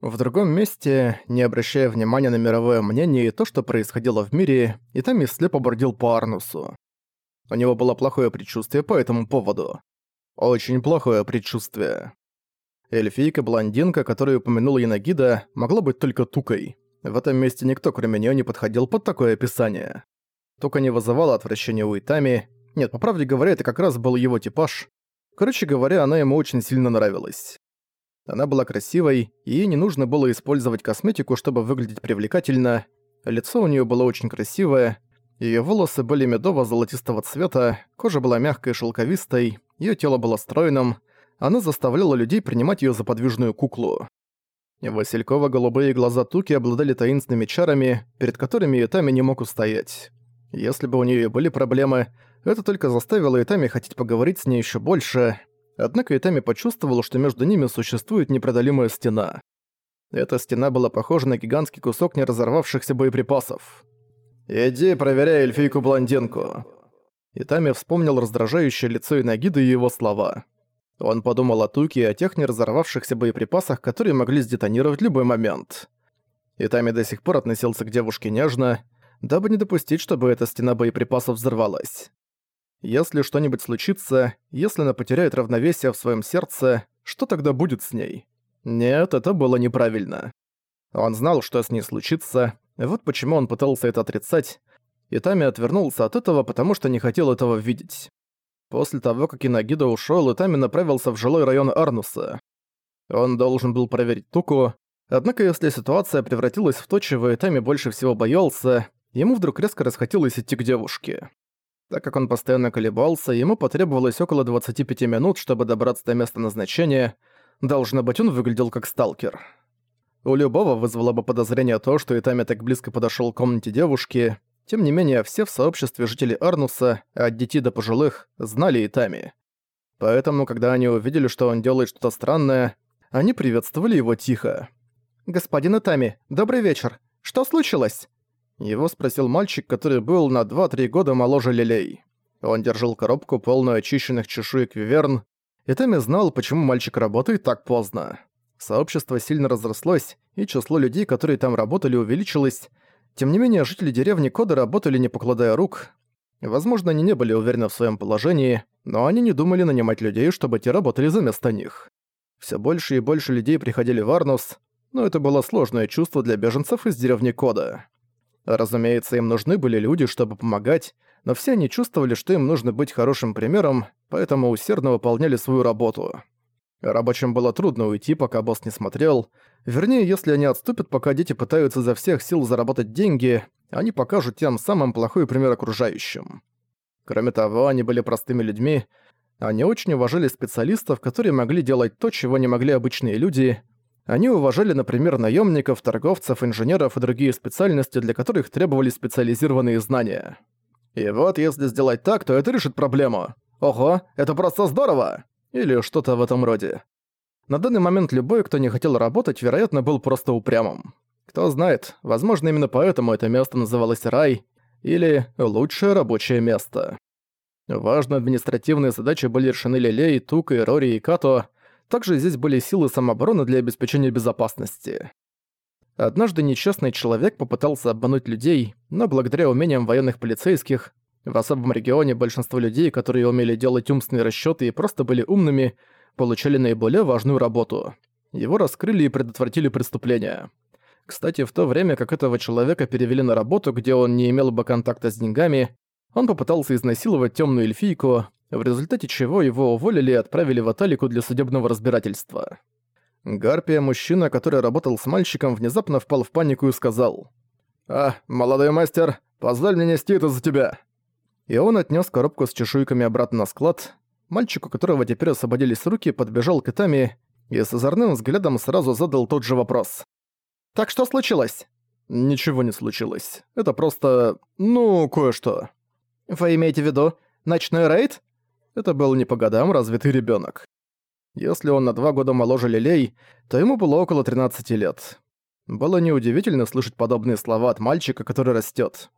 В другом месте, не обращая внимания на мировое мнение и то, что происходило в мире, Итами слепо бордил по Арнусу. У него было плохое предчувствие по этому поводу. Очень плохое предчувствие. Эльфийка-блондинка, которую упомянула Янагида, могла быть только Тукой. В этом месте никто, кроме нее, не подходил под такое описание. Тука не вызывала отвращения у Итами. Нет, по правде говоря, это как раз был его типаж. Короче говоря, она ему очень сильно нравилась. Она была красивой, и ей не нужно было использовать косметику, чтобы выглядеть привлекательно. Лицо у нее было очень красивое, ее волосы были медово-золотистого цвета, кожа была мягкой и шелковистой, ее тело было стройным, она заставляла людей принимать ее за подвижную куклу. Василькова-голубые глаза Туки обладали таинственными чарами, перед которыми Итами не мог устоять. Если бы у нее были проблемы, это только заставило Итами хотеть поговорить с ней еще больше, однако Итами почувствовал, что между ними существует непреодолимая стена. Эта стена была похожа на гигантский кусок неразорвавшихся боеприпасов. «Иди, проверяй эльфийку-блондинку». Итами вспомнил раздражающее лицо Инагиды и его слова. Он подумал о Туке и о тех неразорвавшихся боеприпасах, которые могли сдетонировать в любой момент. Итами до сих пор относился к девушке нежно, дабы не допустить, чтобы эта стена боеприпасов взорвалась. Если что-нибудь случится, если она потеряет равновесие в своем сердце, что тогда будет с ней? Нет, это было неправильно. Он знал, что с ней случится, вот почему он пытался это отрицать, и Тами отвернулся от этого, потому что не хотел этого видеть. После того, как Инагида ушёл, Итами направился в жилой район Арнуса. Он должен был проверить Туку, однако если ситуация превратилась в то, чего Итами больше всего боялся, ему вдруг резко расхотелось идти к девушке. Так как он постоянно колебался, ему потребовалось около 25 минут, чтобы добраться до места назначения, должно быть, он выглядел как сталкер. У любого вызвало бы подозрение то, что Итами так близко подошёл к комнате девушки. Тем не менее, все в сообществе жителей Арнуса, от детей до пожилых, знали Итами. Поэтому, когда они увидели, что он делает что-то странное, они приветствовали его тихо. «Господин Итами, добрый вечер. Что случилось?» Его спросил мальчик, который был на 2-3 года моложе Лилей. Он держал коробку, полную очищенных чешуек виверн. Итами знал, почему мальчик работает так поздно. Сообщество сильно разрослось, и число людей, которые там работали, увеличилось. Тем не менее, жители деревни Кода работали не покладая рук. Возможно, они не были уверены в своем положении, но они не думали нанимать людей, чтобы те работали за место них. Все больше и больше людей приходили в Арнус, но это было сложное чувство для беженцев из деревни Кода. Разумеется, им нужны были люди, чтобы помогать, но все они чувствовали, что им нужно быть хорошим примером, поэтому усердно выполняли свою работу. Рабочим было трудно уйти, пока босс не смотрел. Вернее, если они отступят, пока дети пытаются за всех сил заработать деньги, они покажут тем самым плохой пример окружающим. Кроме того, они были простыми людьми, они очень уважали специалистов, которые могли делать то, чего не могли обычные люди. Они уважали, например, наемников, торговцев, инженеров и другие специальности, для которых требовались специализированные знания. И вот, если сделать так, то это решит проблему. Ого, это просто здорово! Или что-то в этом роде. На данный момент любой, кто не хотел работать, вероятно, был просто упрямым. Кто знает, возможно, именно поэтому это место называлось «рай» или «лучшее рабочее место». Важные административные задачи были решены Лилей, Тукой, Рори и Като, также здесь были силы самообороны для обеспечения безопасности. Однажды несчастный человек попытался обмануть людей, но благодаря умениям военных полицейских в особом регионе большинство людей, которые умели делать умственные расчёты и просто были умными, получали наиболее важную работу. Его раскрыли и предотвратили преступление. Кстати, в то время, как этого человека перевели на работу, где он не имел бы контакта с деньгами, он попытался изнасиловать темную эльфийку, в результате чего его уволили и отправили в Аталику для судебного разбирательства. Гарпия, мужчина, который работал с мальчиком, внезапно впал в панику и сказал «А, молодой мастер, позволь мне нести это за тебя!» и он отнес коробку с чешуйками обратно на склад. Мальчик, у которого теперь освободились руки, подбежал к Итами и с озорным взглядом сразу задал тот же вопрос. «Так что случилось?» «Ничего не случилось. Это просто... ну, кое-что». «Вы имеете в виду ночной рейд?» Это был не по годам развитый ребенок. Если он на два года моложе Лилей, то ему было около 13 лет. Было неудивительно слышать подобные слова от мальчика, который растет.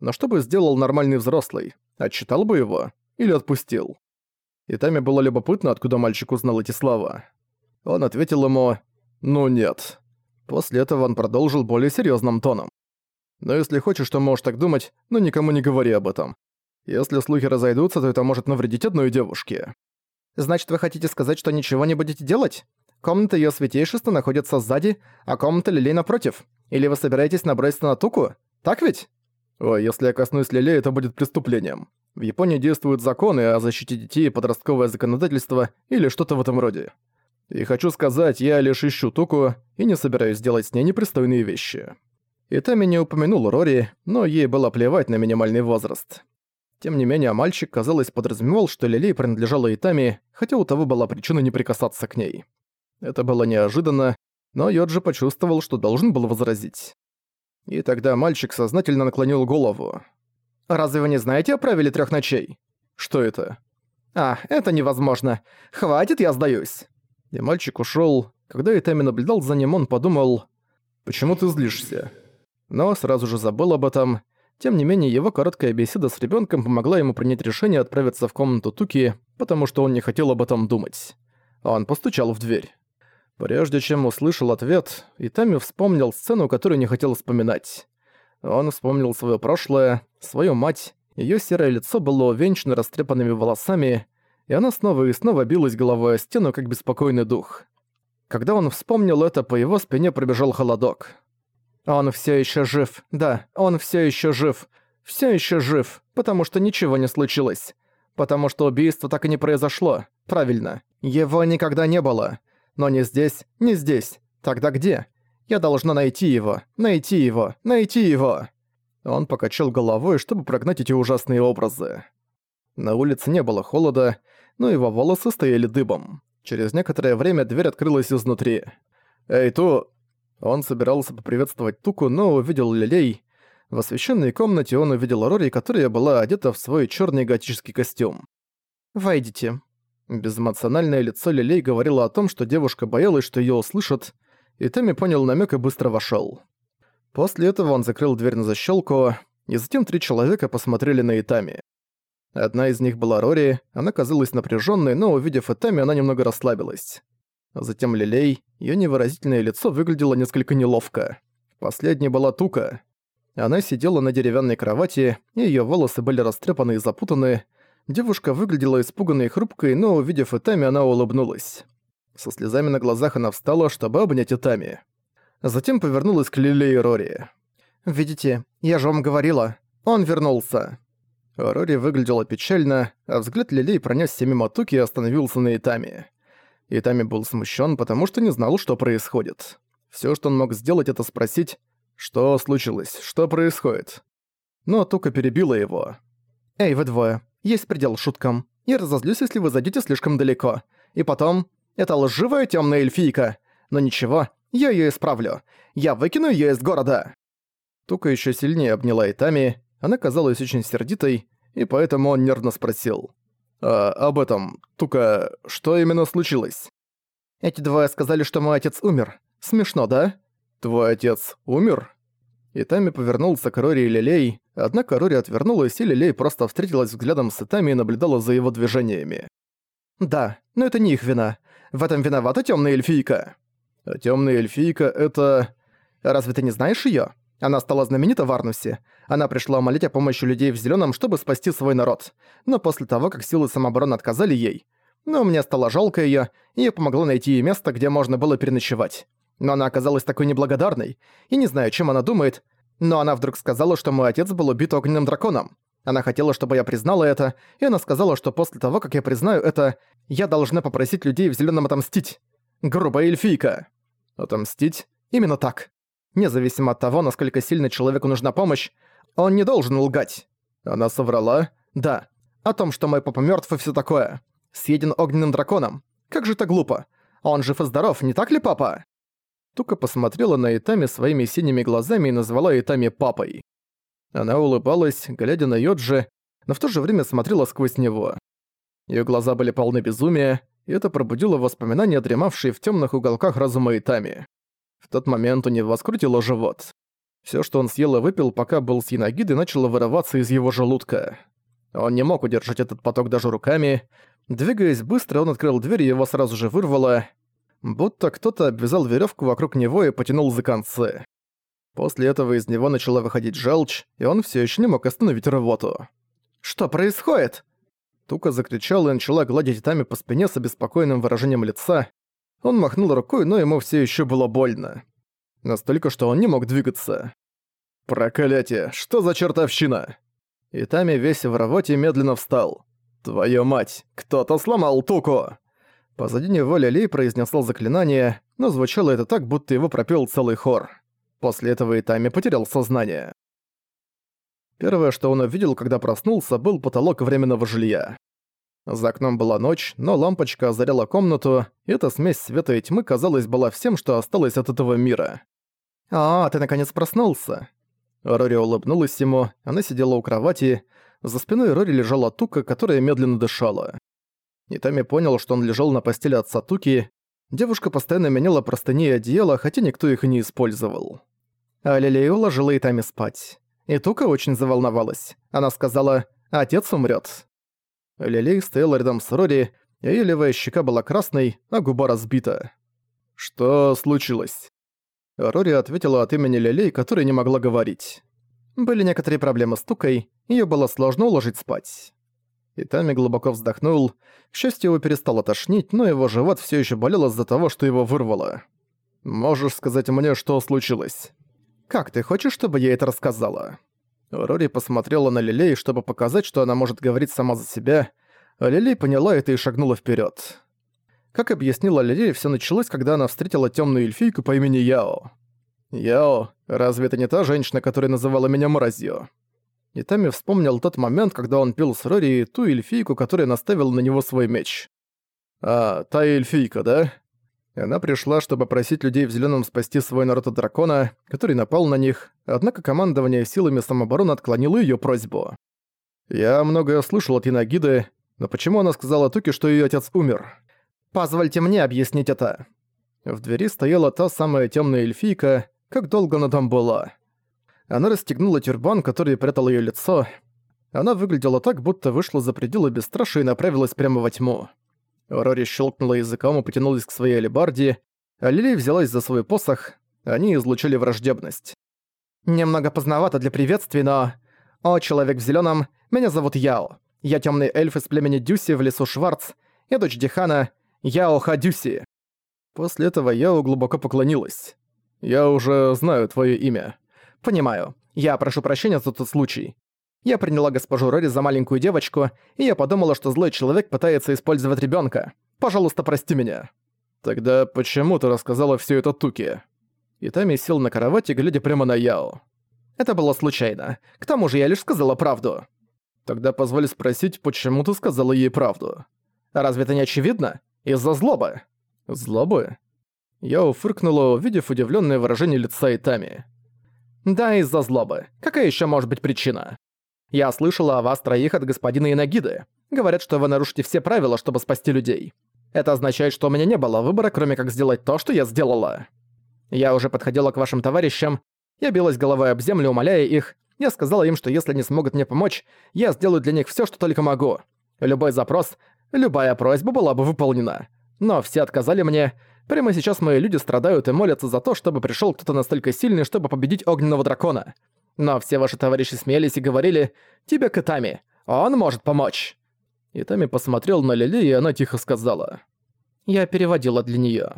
Но что бы сделал нормальный взрослый? Отчитал бы его? Или отпустил? И Таме было любопытно, откуда мальчик узнал эти слова. Он ответил ему «Ну нет». После этого он продолжил более серьезным тоном. «Но если хочешь, то можешь так думать, но никому не говори об этом. Если слухи разойдутся, то это может навредить одной девушке». «Значит, вы хотите сказать, что ничего не будете делать? Комната её святейшества находится сзади, а комната Лилей напротив. Или вы собираетесь наброситься на Туку? Так ведь?» «Ой, если я коснусь Лилей, это будет преступлением. В Японии действуют законы о защите детей, подростковое законодательство или что-то в этом роде. И хочу сказать, я лишь ищу Туку и не собираюсь делать с ней непристойные вещи. Итами не упомянул Рори, но ей было плевать на минимальный возраст. Тем не менее, мальчик, казалось, подразумевал, что Лилей принадлежала Итами, хотя у того была причина не прикасаться к ней. Это было неожиданно, но Йоджи почувствовал, что должен был возразить. И тогда мальчик сознательно наклонил голову. «Разве вы не знаете о правиле трех ночей?» «Что это?» «А, это невозможно. Хватит, я сдаюсь». И мальчик ушёл. Когда Итами наблюдал за ним, он подумал, «Почему ты злишься?» Но сразу же забыл об этом. Тем не менее, его короткая беседа с ребёнком помогла ему принять решение отправиться в комнату Туки, потому что он не хотел об этом думать. Он постучал в дверь. Прежде чем услышал ответ, Итами вспомнил сцену, которую не хотел вспоминать. Он вспомнил своё прошлое, свою мать, её серое лицо было увенчано растрепанными волосами, и она снова и снова билась головой о стену, как беспокойный дух. Когда он вспомнил это, по его спине пробежал холодок. Он всё ещё жив, да, он всё ещё жив, всё ещё жив, потому что ничего не случилось. Потому что убийство так и не произошло, правильно. Его никогда не было. Но не здесь, не здесь. Тогда где? Я должна найти его, найти его, найти его. Он покачал головой, чтобы прогнать эти ужасные образы. На улице не было холода, но его волосы стояли дыбом. Через некоторое время дверь открылась изнутри. «Эй, Ту!» Он собирался поприветствовать Туку, но увидел Лилей. В освещенной комнате он увидел Рори, которая была одета в свой черный готический костюм. «Войдите», Безэмоциональное лицо Лилей говорило о том, что девушка боялась, что её услышат, и Тэмми понял намёк и быстро вошёл. После этого он закрыл дверь на защёлку, и затем три человека посмотрели на Итами. Одна из них была Рори, она казалась напряжённой, но увидев Итами, она немного расслабилась. Затем Лилей, её невыразительное лицо выглядело несколько неловко. Последней была Тука. Она сидела на деревянной кровати, и её волосы были растрепаны и запутаны, Девушка выглядела испуганной и хрупкой, но, увидев Итами, она улыбнулась. Со слезами на глазах она встала, чтобы обнять Итами. Затем повернулась к Лиле и Рори. «Видите, я же вам говорила, он вернулся». Рори выглядела печально, а взгляд Лилей пронёсся мимо Туки и остановился на Итами. Итами был смущен, потому что не знал, что происходит. Все, что он мог сделать, это спросить, что случилось, что происходит. Но Тука перебила его. «Эй, вы двое, есть предел шуткам. Я разозлюсь, если вы зайдете слишком далеко. И потом, это лживая темная эльфийка. Но ничего, я ее исправлю. Я выкину ее из города. Тука еще сильнее обняла Итами. Она казалась очень сердитой, и поэтому он нервно спросил. «А об этом, Тука, что именно случилось?» «Эти двое сказали, что мой отец умер. Смешно, да?» «Твой отец умер?» Итами повернулся к Рори и Лилей, однако Рори отвернулась, и Лилей просто встретилась взглядом с Итами и наблюдала за его движениями. «Да, но это не их вина. В этом виновата темная эльфийка». «А тёмная эльфийка — это...» «Разве ты не знаешь её? Она стала знаменита в Арнусе. Она пришла молить о помощи людей в зелёном, чтобы спасти свой народ. Но после того, как силы самообороны отказали ей... Но мне стало жалко её, и я помогла найти ей место, где можно было переночевать. Но она оказалась такой неблагодарной, и не знаю, чем она думает, но она вдруг сказала, что мой отец был убит огненным драконом. Она хотела, чтобы я признала это, и она сказала, что после того, как я признаю это, я должна попросить людей в зеленом отомстить. Грубая эльфийка. Отомстить? Именно так. Независимо от того, насколько сильно человеку нужна помощь, он не должен лгать. Она соврала? Да. О том, что мой папа мертв и все такое. Съеден огненным драконом. Как же это глупо. Он жив и здоров, не так ли, папа? Тука посмотрела на Итами своими синими глазами и назвала Итами папой. Она улыбалась, глядя на Йоджи, но в то же время смотрела сквозь него. Её глаза были полны безумия, и это пробудило воспоминания, дремавшие в тёмных уголках разума Итами. В тот момент у него скрутило живот. Всё, что он съел и выпил, пока был с Янагидой, начало вырываться из его желудка. Он не мог удержать этот поток даже руками. Двигаясь быстро, он открыл дверь и его сразу же вырвало. будто кто-то обвязал веревку вокруг него и потянул за концы. После этого из него начала выходить желчь, и он все еще не мог остановить рвоту. «Что происходит?» Тука закричала и начала гладить Тами по спине с обеспокоенным выражением лица. Он махнул рукой, но ему все еще было больно. Настолько, что он не мог двигаться. «Проклятие! Что за чертовщина?» Итами весь в рвоте медленно встал. «Твою мать! Кто-то сломал Туку!» Позади него Лилей произнесла заклинание, но звучало это так, будто его пропел целый хор. После этого Итами потерял сознание. Первое, что он увидел, когда проснулся, был потолок временного жилья. За окном была ночь, но лампочка озаряла комнату, и эта смесь света и тьмы, казалось, была всем, что осталось от этого мира. «А, ты наконец проснулся!» Рори улыбнулась ему, она сидела у кровати, за спиной Рори лежала Тука, которая медленно дышала. Итами понял, что он лежал на постели отца Туки, девушка постоянно меняла простыни и одеяло, хотя никто их и не использовал. А Лилей уложила Итами спать. И Тука очень заволновалась. Она сказала «Отец умрет. Лилей стояла рядом с Рори, её левая щека была красной, а губа разбита. «Что случилось?» Рори ответила от имени Лилей, которая не могла говорить. Были некоторые проблемы с Тукой, её было сложно уложить спать. И Тами глубоко вздохнул. К счастью, его перестало тошнить, но его живот всё ещё болел из-за того, что его вырвало. «Можешь сказать мне, что случилось?» «Как ты хочешь, чтобы я это рассказала?» Рори посмотрела на Лилей, чтобы показать, что она может говорить сама за себя, а Лилей поняла это и шагнула вперед. Как объяснила Лилей, все началось, когда она встретила темную эльфийку по имени Яо. «Яо, разве это не та женщина, которая называла меня мразью?» И Тами вспомнил тот момент, когда он пил с Рори ту эльфийку, которая наставила на него свой меч. «А, та эльфийка, да?» Она пришла, чтобы просить людей в Зелёном спасти свой народ от дракона, который напал на них, однако командование силами самообороны отклонило её просьбу. Я многое слышал от Янагиды, но почему она сказала Туки, что её отец умер? Позвольте мне объяснить это. В двери стояла та самая тёмная эльфийка, как долго она там была. Она расстегнула тюрбан, который прятал её лицо. Она выглядела так, будто вышла за пределы бесстрашия и направилась прямо во тьму. Рори щелкнула языком и потянулась к своей алебарде, а Лили взялась за свой посох, они излучили враждебность. «Немного поздновато для приветствий, но... О, человек в зелёном, меня зовут Яо. Я тёмный эльф из племени Дюси в лесу Шварц, я дочь Дихана, Яо Хадюси». После этого Яо глубоко поклонилась. «Я уже знаю твоё имя». «Понимаю. Я прошу прощения за тот случай. Я приняла госпожу Рори за маленькую девочку, и я подумала, что злой человек пытается использовать ребенка. Пожалуйста, прости меня». «Тогда почему ты рассказала все это Туке?» Итами сел на кровати, глядя прямо на Яо. «Это было случайно. К тому же я лишь сказала правду». «Тогда позволь спросить, почему ты сказала ей правду?» «Разве это не очевидно? Из-за злобы». «Злобы?» Яо фыркнула, увидев удивленное выражение лица Итами. «Да, из-за злобы. Какая еще может быть причина?» Я слышала о вас троих от господина Инагиды. Говорят, что вы нарушите все правила, чтобы спасти людей. Это означает, что у меня не было выбора, кроме как сделать то, что я сделала. Я уже подходила к вашим товарищам, я билась головой об землю, умоляя их. Я сказала им, что если не смогут мне помочь, я сделаю для них все, что только могу. Любой запрос, любая просьба была бы выполнена. Но все отказали мне. Прямо сейчас мои люди страдают и молятся за то, чтобы пришел кто-то настолько сильный, чтобы победить огненного дракона. Но все ваши товарищи смеялись и говорили «Тебе Катами, он может помочь». И Тами посмотрел на Лили, и она тихо сказала. Я переводила для неё.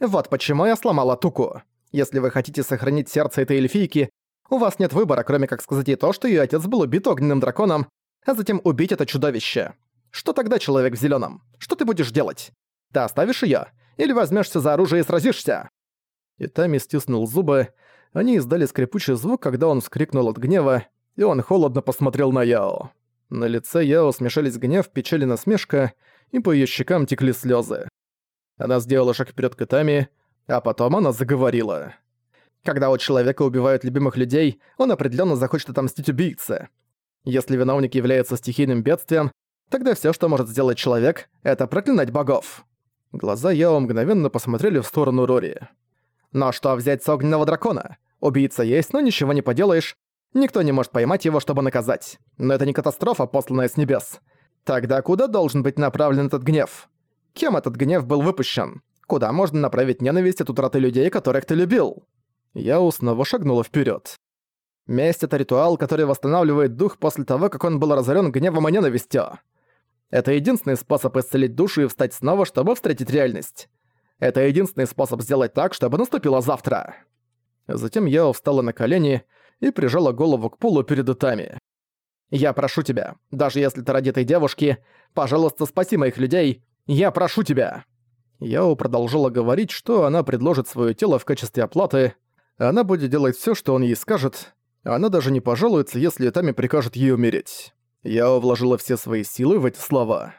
«Вот почему я сломала Туку. Если вы хотите сохранить сердце этой эльфийки, у вас нет выбора, кроме как сказать ей то, что её отец был убит огненным драконом, а затем убить это чудовище. Что тогда, человек в зелёном? Что ты будешь делать? Ты оставишь её? Или возьмешься за оружие и сразишься?» И Тами стиснул зубы, они издали скрипучий звук, когда он вскрикнул от гнева, и он холодно посмотрел на Яо. На лице Яо смешались гнев, печаль и насмешка, и по её щекам текли слёзы. Она сделала шаг вперёд к Итами, а потом она заговорила. «Когда у человека убивают любимых людей, он определённо захочет отомстить убийце. Если виновник является стихийным бедствием, тогда всё, что может сделать человек, это проклинать богов». Глаза Яо мгновенно посмотрели в сторону Рори. «Но что взять с огненного дракона? Убийца есть, но ничего не поделаешь. Никто не может поймать его, чтобы наказать. Но это не катастрофа, посланная с небес. Тогда куда должен быть направлен этот гнев? Кем этот гнев был выпущен? Куда можно направить ненависть от утраты людей, которых ты любил? Я снова шагнула вперед. Месть — это ритуал, который восстанавливает дух после того, как он был разорен гневом и ненавистью. Это единственный способ исцелить душу и встать снова, чтобы встретить реальность. Это единственный способ сделать так, чтобы наступило завтра. Затем я встала на колени и прижала голову к полу перед Итами. «Я прошу тебя, даже если ты ради этой девушки, пожалуйста, спаси моих людей. Я прошу тебя!» Яо продолжала говорить, что она предложит свое тело в качестве оплаты, она будет делать все, что он ей скажет, она даже не пожалуется, если Итами прикажет ей умереть. Я вложила все свои силы в эти слова.